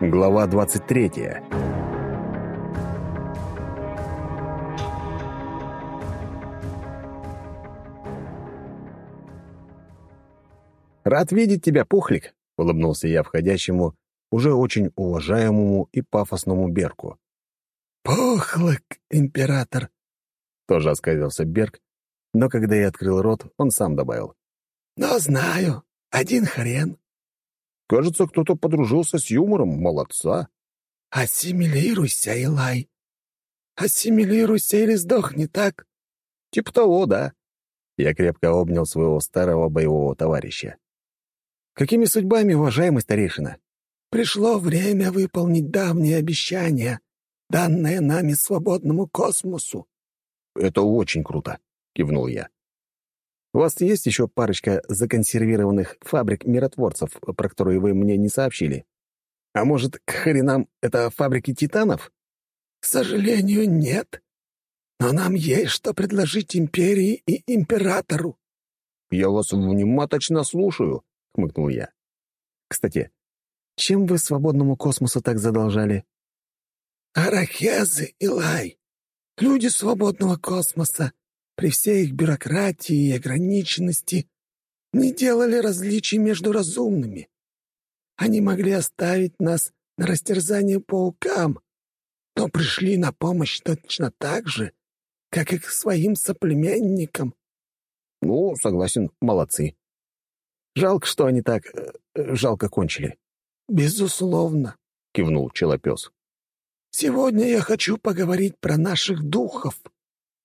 Глава 23 «Рад видеть тебя, Пухлик!» — улыбнулся я входящему, уже очень уважаемому и пафосному Берку. «Пухлик, император!» — тоже оскалился Берг, но когда я открыл рот, он сам добавил. «Но знаю, один хрен. Кажется, кто-то подружился с юмором. Молодца. Ассимилируйся, Илай. Ассимилируйся или сдохни, так? Типа того, да. Я крепко обнял своего старого боевого товарища. Какими судьбами, уважаемый старейшина? Пришло время выполнить давние обещания, данные нами свободному космосу. Это очень круто, кивнул я. У вас есть еще парочка законсервированных фабрик миротворцев, про которые вы мне не сообщили? А может, к хренам это фабрики титанов? К сожалению, нет. Но нам есть что предложить империи и императору. Я вас внимательно слушаю, хмыкнул я. Кстати, чем вы свободному космосу так задолжали? Арахезы, Илай. Люди свободного космоса при всей их бюрократии и ограниченности не делали различий между разумными. Они могли оставить нас на растерзание паукам, но пришли на помощь точно так же, как и к своим соплеменникам. Ну, согласен, молодцы. Жалко, что они так э, жалко кончили. Безусловно, кивнул челопес. Сегодня я хочу поговорить про наших духов.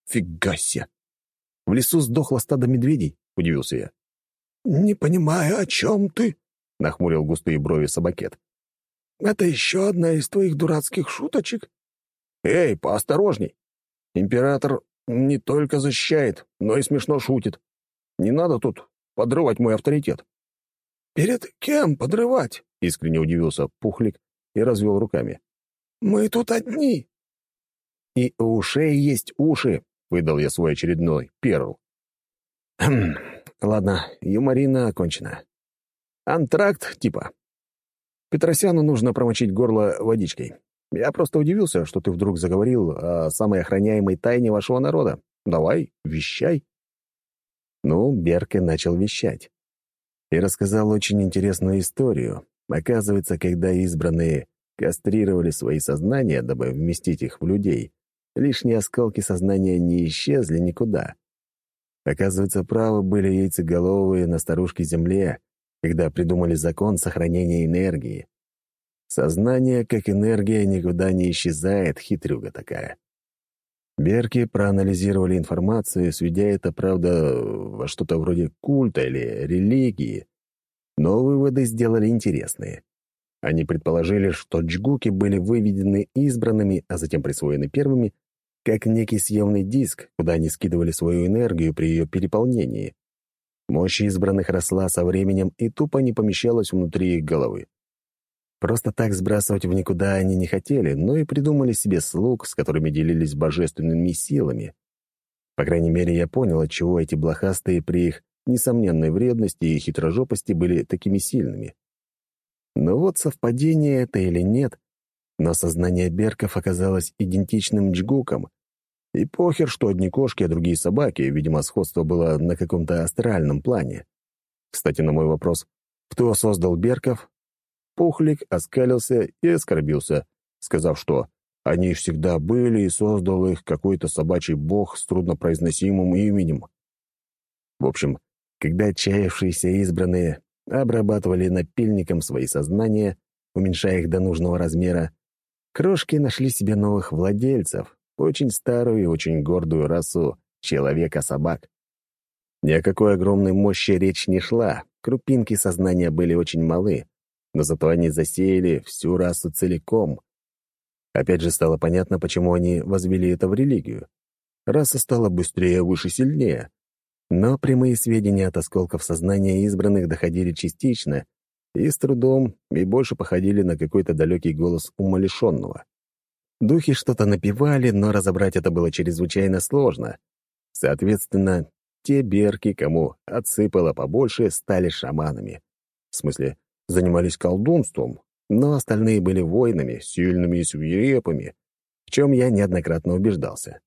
Фига себе! В лесу сдохло стадо медведей?» — удивился я. «Не понимаю, о чем ты?» — нахмурил густые брови собакет. «Это еще одна из твоих дурацких шуточек?» «Эй, поосторожней! Император не только защищает, но и смешно шутит. Не надо тут подрывать мой авторитет». «Перед кем подрывать?» — искренне удивился Пухлик и развел руками. «Мы тут одни». «И у ушей есть уши», выдал я свой очередной перл. Хм, ладно, юморина окончена. Антракт типа. Петросяну нужно промочить горло водичкой. Я просто удивился, что ты вдруг заговорил о самой охраняемой тайне вашего народа. Давай, вещай. Ну, Берка начал вещать. И рассказал очень интересную историю. Оказывается, когда избранные кастрировали свои сознания, дабы вместить их в людей, Лишние осколки сознания не исчезли никуда. Оказывается, правы были яйцеголовые на старушке Земле, когда придумали закон сохранения энергии. Сознание, как энергия, никуда не исчезает, хитрюга такая. Берки проанализировали информацию, сведя это, правда, во что-то вроде культа или религии, но выводы сделали интересные. Они предположили, что джгуки были выведены избранными, а затем присвоены первыми, как некий съемный диск, куда они скидывали свою энергию при ее переполнении. Мощь избранных росла со временем и тупо не помещалась внутри их головы. Просто так сбрасывать в никуда они не хотели, но и придумали себе слуг, с которыми делились божественными силами. По крайней мере, я понял, отчего эти блохастые при их несомненной вредности и хитрожопости были такими сильными. Но вот совпадение это или нет, но сознание Берков оказалось идентичным джгукам. И похер, что одни кошки, а другие собаки, видимо, сходство было на каком-то астральном плане. Кстати, на мой вопрос, кто создал Берков, Пухлик оскалился и оскорбился, сказав, что они всегда были и создал их какой-то собачий бог с труднопроизносимым именем. В общем, когда отчаявшиеся избранные обрабатывали напильником свои сознания, уменьшая их до нужного размера, Крошки нашли себе новых владельцев, очень старую и очень гордую расу человека-собак. Ни о какой огромной мощи речь не шла, крупинки сознания были очень малы, но зато они засеяли всю расу целиком. Опять же стало понятно, почему они возвели это в религию. Раса стала быстрее, выше, сильнее. Но прямые сведения от осколков сознания избранных доходили частично, и с трудом, и больше походили на какой-то далекий голос умалишенного. Духи что-то напевали, но разобрать это было чрезвычайно сложно. Соответственно, те берки, кому отсыпало побольше, стали шаманами. В смысле, занимались колдунством, но остальные были воинами, сильными и свирепыми, в чем я неоднократно убеждался.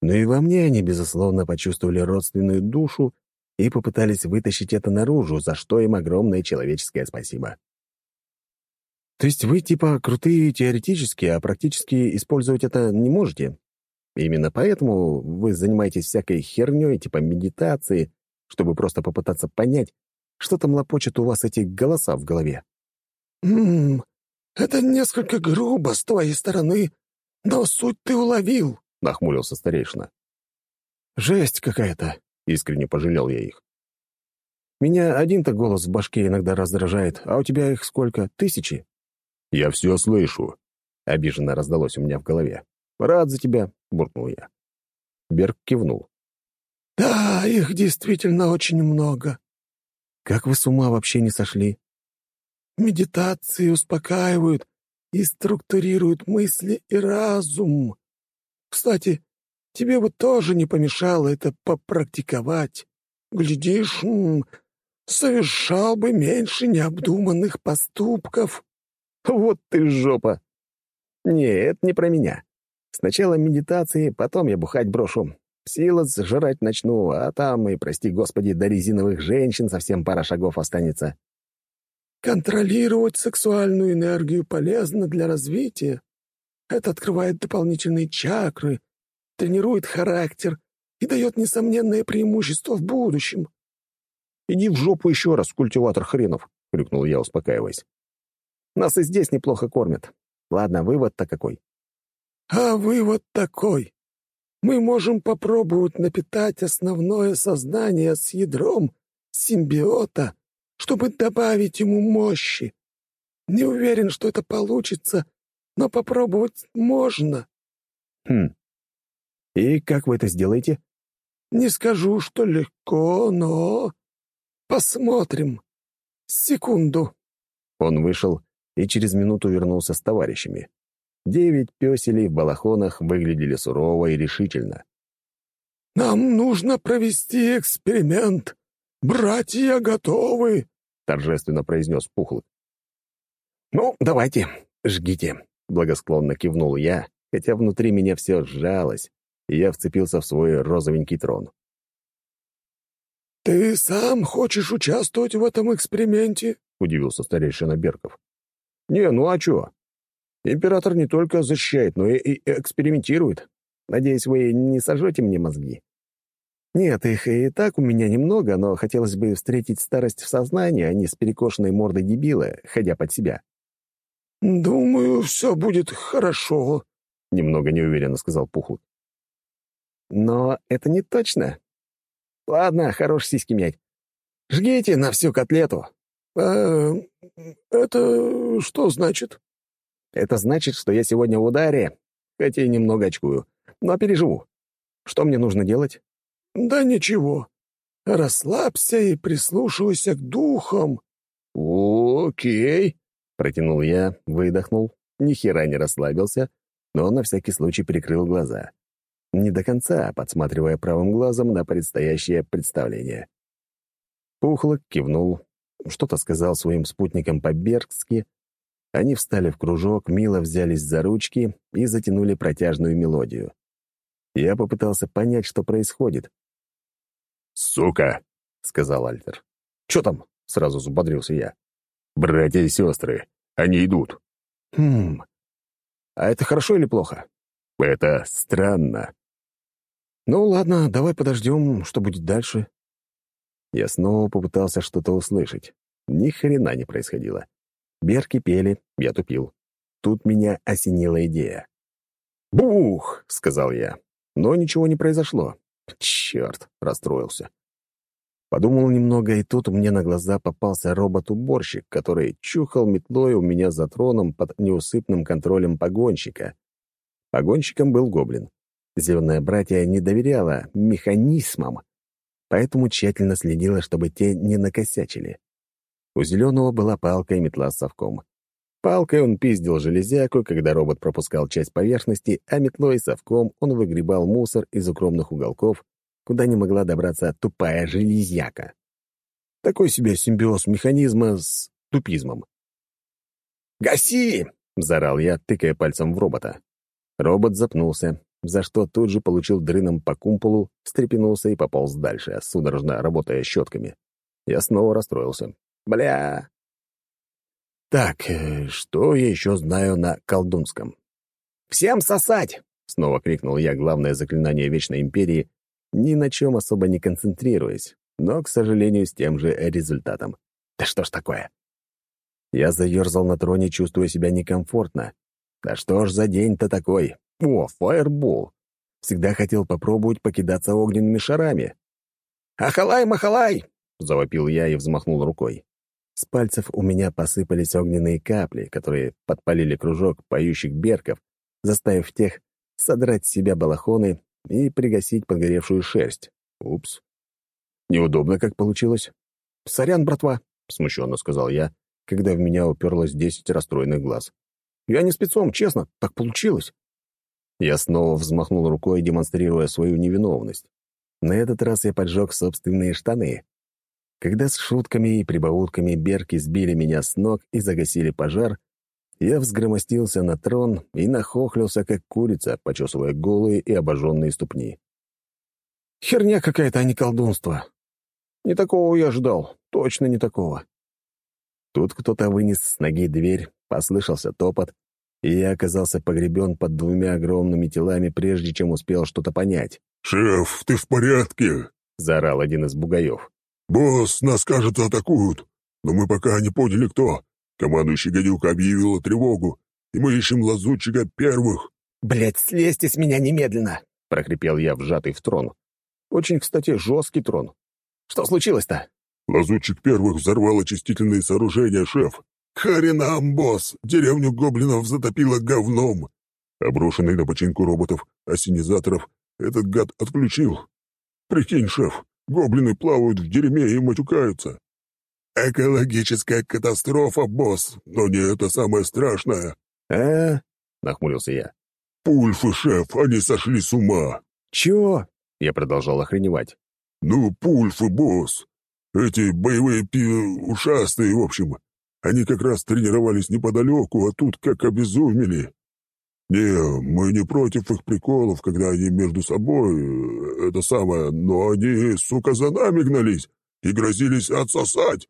Но и во мне они, безусловно, почувствовали родственную душу и попытались вытащить это наружу, за что им огромное человеческое спасибо. То есть вы типа крутые теоретически, а практически использовать это не можете? Именно поэтому вы занимаетесь всякой херней, типа медитации, чтобы просто попытаться понять, что там лопочет у вас эти голоса в голове. «Ммм, это несколько грубо с твоей стороны, но суть ты уловил», — нахмурился старейшина. «Жесть какая-то», — искренне пожалел я их. «Меня один-то голос в башке иногда раздражает, а у тебя их сколько? Тысячи?» «Я все слышу», — обиженно раздалось у меня в голове. «Рад за тебя», — буркнул я. Берг кивнул. «Да, их действительно очень много». «Как вы с ума вообще не сошли?» «Медитации успокаивают и структурируют мысли и разум. Кстати, тебе бы тоже не помешало это попрактиковать. Глядишь, совершал бы меньше необдуманных поступков». Вот ты жопа! Не, это не про меня. Сначала медитации, потом я бухать брошу. Силос жрать начну, а там и, прости господи, до резиновых женщин совсем пара шагов останется. Контролировать сексуальную энергию полезно для развития. Это открывает дополнительные чакры, тренирует характер и дает несомненное преимущество в будущем. «Иди в жопу еще раз, культиватор хренов!» — крикнул я, успокаиваясь. Нас и здесь неплохо кормят. Ладно, вывод-то какой. А вывод такой. Мы можем попробовать напитать основное сознание с ядром симбиота, чтобы добавить ему мощи. Не уверен, что это получится, но попробовать можно. Хм. И как вы это сделаете? Не скажу, что легко, но... Посмотрим. Секунду. Он вышел и через минуту вернулся с товарищами. Девять пёселей в балахонах выглядели сурово и решительно. «Нам нужно провести эксперимент. Братья готовы», — торжественно произнес Пухлый. «Ну, давайте, жгите», — благосклонно кивнул я, хотя внутри меня все сжалось, и я вцепился в свой розовенький трон. «Ты сам хочешь участвовать в этом эксперименте?» — удивился старейшина Берков. «Не, ну а чё? Император не только защищает, но и, и экспериментирует. Надеюсь, вы не сожжете мне мозги. Нет, их и так у меня немного, но хотелось бы встретить старость в сознании, а не с перекошенной мордой дебила, ходя под себя». «Думаю, все будет хорошо», — немного неуверенно сказал Пухлый. «Но это не точно. Ладно, хорош сиськи мять. Жгите на всю котлету, «А это что значит?» «Это значит, что я сегодня в ударе, хотя и немного очкую, но переживу. Что мне нужно делать?» «Да ничего. Расслабься и прислушивайся к духам». «Окей», — протянул я, выдохнул, ни хера не расслабился, но на всякий случай прикрыл глаза. Не до конца, подсматривая правым глазом на предстоящее представление. Пухлок кивнул, что-то сказал своим спутникам по-бергски. Они встали в кружок, мило взялись за ручки и затянули протяжную мелодию. Я попытался понять, что происходит. «Сука!» — сказал Альтер. «Чё там?» — сразу взбодрился я. «Братья и сестры. Они идут». «Хм. А это хорошо или плохо?» «Это странно». «Ну ладно, давай подождем, что будет дальше». Я снова попытался что-то услышать. Ни хрена не происходило. Берки пели, я тупил. Тут меня осенила идея. «Бух!» — сказал я. Но ничего не произошло. Черт, расстроился. Подумал немного, и тут мне на глаза попался робот-уборщик, который чухал метлой у меня за троном под неусыпным контролем погонщика. Погонщиком был гоблин. Зеленая братья не доверяла механизмам, поэтому тщательно следила, чтобы те не накосячили. У Зеленого была палка и метла с совком. Палкой он пиздил железяку, когда робот пропускал часть поверхности, а метлой и совком он выгребал мусор из укромных уголков, куда не могла добраться тупая железяка. Такой себе симбиоз механизма с тупизмом. «Гаси!» — заорал я, тыкая пальцем в робота. Робот запнулся, за что тут же получил дрыном по кумполу, встрепенулся и пополз дальше, судорожно работая щетками. Я снова расстроился. «Бля!» Так, э, что я еще знаю на колдунском? «Всем сосать!» — снова крикнул я главное заклинание Вечной Империи, ни на чем особо не концентрируясь, но, к сожалению, с тем же результатом. Да что ж такое? Я заерзал на троне, чувствуя себя некомфортно. Да что ж за день-то такой? О, фаербол! Всегда хотел попробовать покидаться огненными шарами. «Ахалай-махалай!» — завопил я и взмахнул рукой. С пальцев у меня посыпались огненные капли, которые подпалили кружок поющих берков, заставив тех содрать с себя балахоны и пригасить подгоревшую шерсть. Упс. Неудобно как получилось. «Сорян, братва», — смущенно сказал я, когда в меня уперлось десять расстроенных глаз. «Я не спецом, честно, так получилось». Я снова взмахнул рукой, демонстрируя свою невиновность. На этот раз я поджег собственные штаны. Когда с шутками и прибаутками берки сбили меня с ног и загасили пожар, я взгромостился на трон и нахохлился, как курица, почесывая голые и обожженные ступни. «Херня какая-то, а не колдунство. Не такого я ждал, точно не такого». Тут кто-то вынес с ноги дверь, послышался топот, и я оказался погребен под двумя огромными телами, прежде чем успел что-то понять. «Шеф, ты в порядке?» — заорал один из бугаев. «Босс, нас, кажется, атакуют, но мы пока не поняли, кто. Командующий гадюка объявила тревогу, и мы ищем лазутчика первых». «Блядь, слезьте с меня немедленно!» — прохрипел я, вжатый в трон. Очень, кстати, жесткий трон. «Что случилось-то?» «Лазутчик первых взорвал очистительные сооружения, шеф. Харинам, босс! Деревню гоблинов затопило говном!» Оброшенный на починку роботов, ассенизаторов, этот гад отключил. «Прикинь, шеф, Гоблины плавают в дерьме и матюкаются. Экологическая катастрофа, босс, но не это самое страшное. «А?» — нахмурился я. «Пульфы, шеф, они сошли с ума!» «Чего?» — я продолжал охреневать. «Ну, пульфы, босс. Эти боевые пи... ушастые, в общем. Они как раз тренировались неподалеку, а тут как обезумели. «Не, мы не против их приколов, когда они между собой, э, это самое, но они, сука, за нами гнались и грозились отсосать.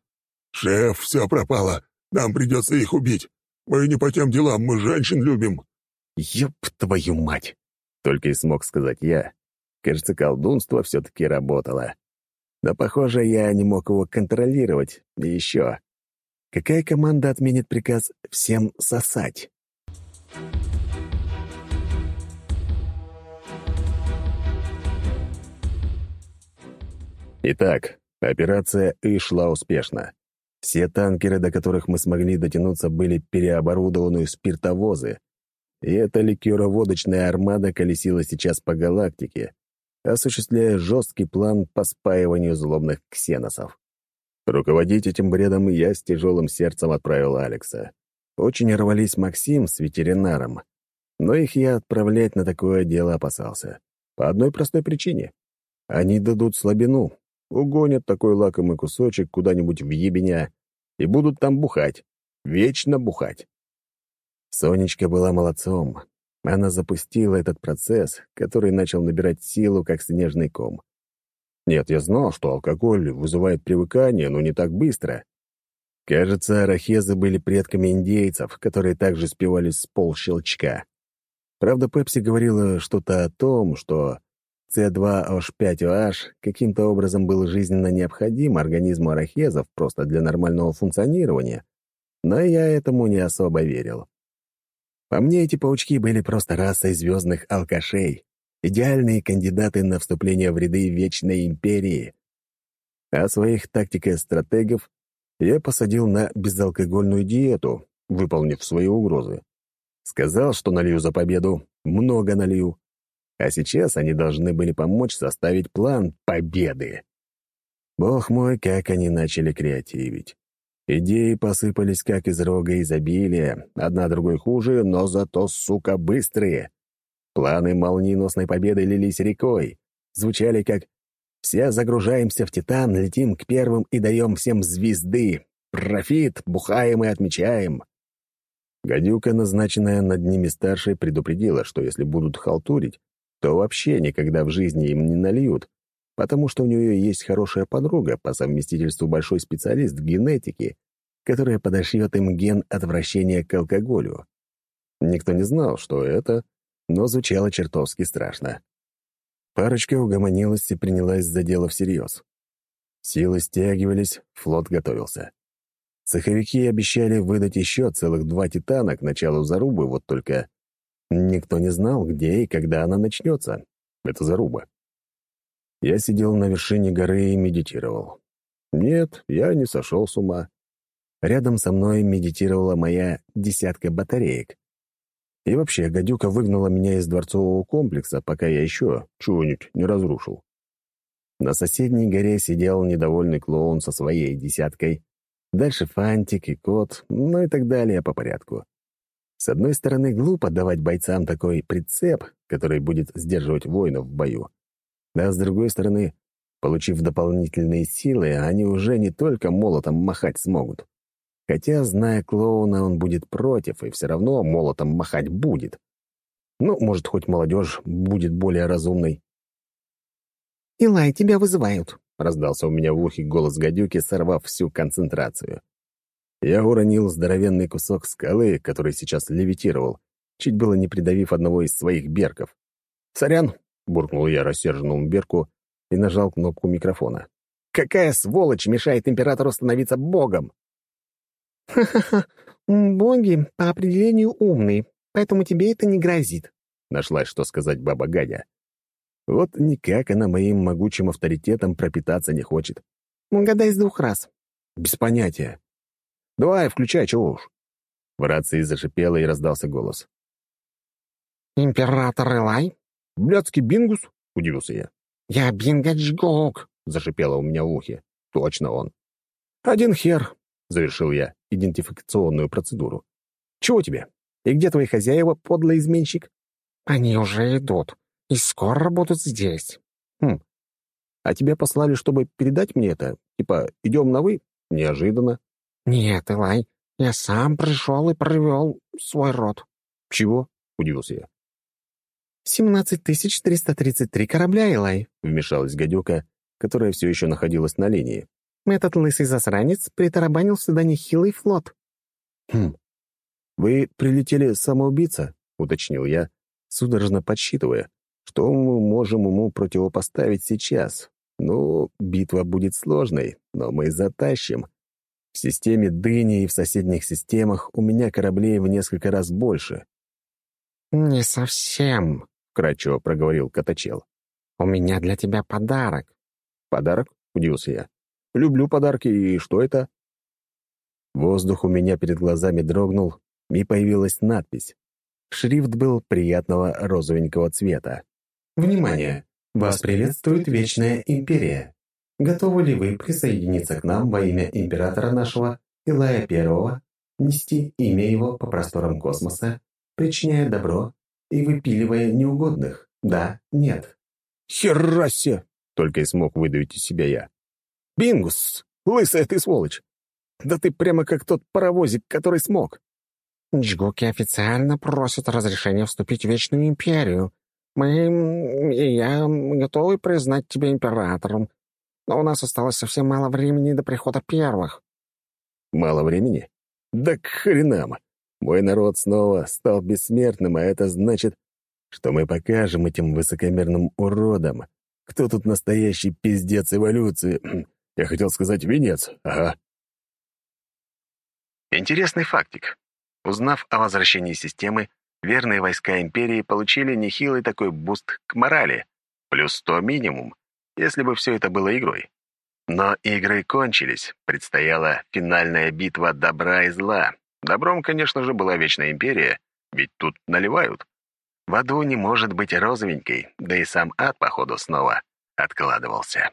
Шеф, все пропало, нам придется их убить. Мы не по тем делам, мы женщин любим». «Ёб твою мать!» — только и смог сказать я. Кажется, колдунство все-таки работало. Но, похоже, я не мог его контролировать. И еще. Какая команда отменит приказ всем сосать? Итак, операция «И» шла успешно. Все танкеры, до которых мы смогли дотянуться, были переоборудованы в спиртовозы, и эта ликероводочная армада колесила сейчас по галактике, осуществляя жесткий план по спаиванию злобных ксеносов. Руководить этим бредом я с тяжелым сердцем отправил Алекса. Очень рвались Максим с ветеринаром, но их я отправлять на такое дело опасался. По одной простой причине. Они дадут слабину, угонят такой лакомый кусочек куда-нибудь в ебеня и будут там бухать, вечно бухать. Сонечка была молодцом. Она запустила этот процесс, который начал набирать силу, как снежный ком. Нет, я знал, что алкоголь вызывает привыкание, но не так быстро. Кажется, арахезы были предками индейцев, которые также спивались с полщелчка. Правда, Пепси говорила что-то о том, что с2H5OH каким-то образом был жизненно необходим организму арахезов просто для нормального функционирования, но я этому не особо верил. По мне, эти паучки были просто расой звездных алкашей, идеальные кандидаты на вступление в ряды Вечной Империи. А своих тактико-стратегов я посадил на безалкогольную диету, выполнив свои угрозы. Сказал, что налью за победу, много налью. А сейчас они должны были помочь составить план победы. Бог мой, как они начали креативить. Идеи посыпались как из рога изобилия, одна другой хуже, но зато, сука, быстрые. Планы молниеносной победы лились рекой, звучали как Все загружаемся в «Титан», летим к первым и даем всем звезды. Профит, бухаем и отмечаем. Гадюка, назначенная над ними старшей, предупредила, что если будут халтурить, то вообще никогда в жизни им не нальют, потому что у нее есть хорошая подруга, по совместительству большой специалист в генетике, которая подошьет им ген отвращения к алкоголю. Никто не знал, что это, но звучало чертовски страшно. Парочка угомонилась и принялась за дело всерьез. Силы стягивались, флот готовился. Цеховики обещали выдать еще целых два «Титана» к началу зарубы, вот только никто не знал, где и когда она начнется. Это заруба. Я сидел на вершине горы и медитировал. Нет, я не сошел с ума. Рядом со мной медитировала моя десятка батареек. И вообще, гадюка выгнала меня из дворцового комплекса, пока я еще чего-нибудь не разрушил. На соседней горе сидел недовольный клоун со своей десяткой, Дальше фантик и кот, ну и так далее по порядку. С одной стороны, глупо давать бойцам такой прицеп, который будет сдерживать воинов в бою. А с другой стороны, получив дополнительные силы, они уже не только молотом махать смогут. Хотя, зная клоуна, он будет против, и все равно молотом махать будет. Ну, может, хоть молодежь будет более разумной. «Илай, тебя вызывают», Раздался у меня в ухе голос гадюки, сорвав всю концентрацию. Я уронил здоровенный кусок скалы, который сейчас левитировал, чуть было не придавив одного из своих берков. «Сорян!» — буркнул я рассерженному берку и нажал кнопку микрофона. «Какая сволочь мешает императору становиться богом?» «Ха-ха-ха! Боги по определению умные, поэтому тебе это не грозит», — нашлась, что сказать баба Гадя. Вот никак она моим могучим авторитетом пропитаться не хочет. Угадай с двух раз. Без понятия. Давай, включай, чего уж. В рации зашипело и раздался голос. «Император Элай?» «Блядский бингус?» — удивился я. «Я Бингачгок!» — зашипело у меня в ухе. «Точно он». «Один хер», — завершил я идентификационную процедуру. «Чего тебе? И где твои хозяева, подлый изменщик?» «Они уже идут и скоро будут здесь». «Хм. А тебя послали, чтобы передать мне это? Типа, идем на «вы»?» Неожиданно. «Нет, Элай, я сам пришел и провел свой род». «Чего?» — удивился я. «Семнадцать тысяч триста тридцать три корабля, Элай», — вмешалась гадюка, которая все еще находилась на линии. «Этот лысый засранец притарабанил сюда нехилый флот». «Хм. Вы прилетели самоубийца?» — уточнил я, судорожно подсчитывая, что мы можем ему противопоставить сейчас? Ну, битва будет сложной, но мы затащим. В системе Дыни и в соседних системах у меня кораблей в несколько раз больше. «Не совсем», — кратчево проговорил Коточел. «У меня для тебя подарок». «Подарок?» — удивился я. «Люблю подарки, и что это?» Воздух у меня перед глазами дрогнул, и появилась надпись. Шрифт был приятного розовенького цвета. Внимание! Вас приветствует Вечная Империя. Готовы ли вы присоединиться к нам во имя императора нашего, Илая Первого, нести имя его по просторам космоса, причиняя добро и выпиливая неугодных? Да, нет. «Херасе!» — только и смог выдавить из себя я. «Бингус! Лысая ты сволочь! Да ты прямо как тот паровозик, который смог!» «Джгуки официально просят разрешения вступить в Вечную Империю», мы и я готовы признать тебя императором, но у нас осталось совсем мало времени до прихода первых». «Мало времени? Да к хренам! Мой народ снова стал бессмертным, а это значит, что мы покажем этим высокомерным уродам, кто тут настоящий пиздец эволюции. Я хотел сказать венец, ага». Интересный фактик. Узнав о возвращении системы, верные войска империи получили нехилый такой буст к морали, плюс 100 минимум, если бы все это было игрой. Но игры кончились, предстояла финальная битва добра и зла. Добром, конечно же, была Вечная Империя, ведь тут наливают. В аду не может быть розовенькой, да и сам ад, походу, снова откладывался.